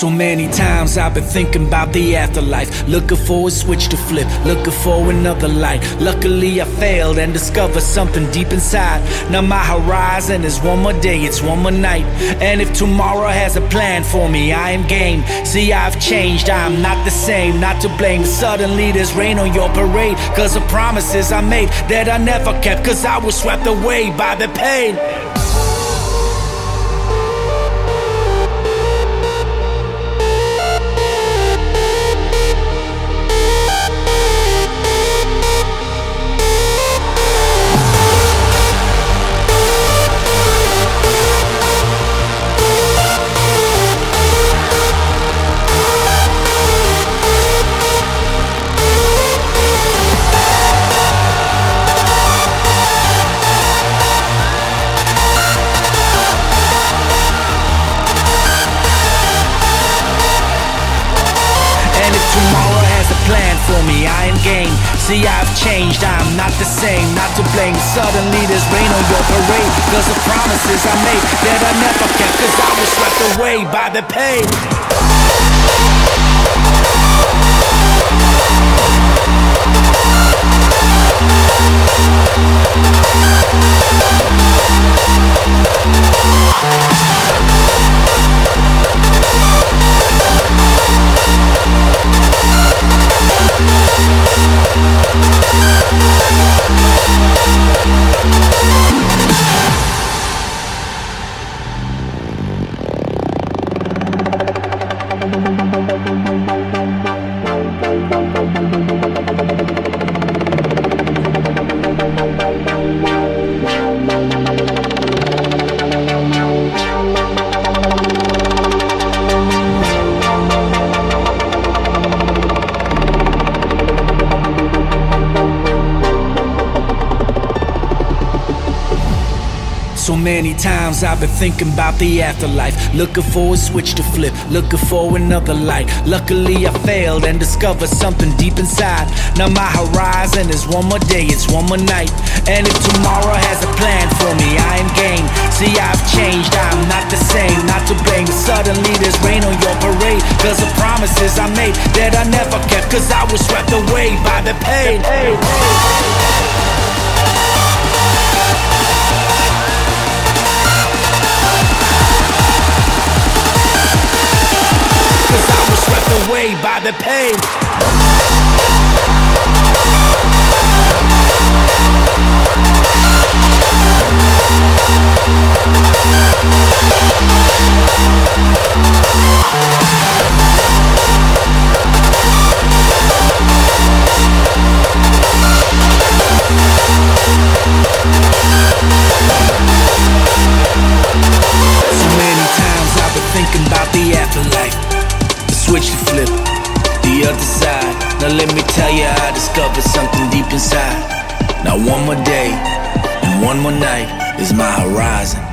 So many times I've been thinking about the afterlife. Looking for a switch to flip, looking for another light. Luckily, I failed and discovered something deep inside. Now, my horizon is one more day, it's one more night. And if tomorrow has a plan for me, I am game. See, I've changed, I'm not the same, not to blame. Suddenly, there's rain on your parade. Cause of promises I made that I never kept. Cause I was swept away by the pain. I am game. See, I've changed, I'm not the same, not to blame. Suddenly there's rain on your parade. Cause of promises I made that I never kept. Cause I was swept away by the pain. So many times I've been thinking about the afterlife. Looking for a switch to flip, looking for another light. Luckily, I failed and discovered something deep inside. Now, my horizon is one more day, it's one more night. And if tomorrow has a plan for me, I am game. See, I've changed, I'm not the same, not to blame. Suddenly, there's rain on your parade. Cause of promises I made that I never kept. Cause I was swept away by the pain. Cause away by the pain. Switch to flip, the other side. Now let me tell you, I discovered something deep inside. Now one more day and one more night is my horizon.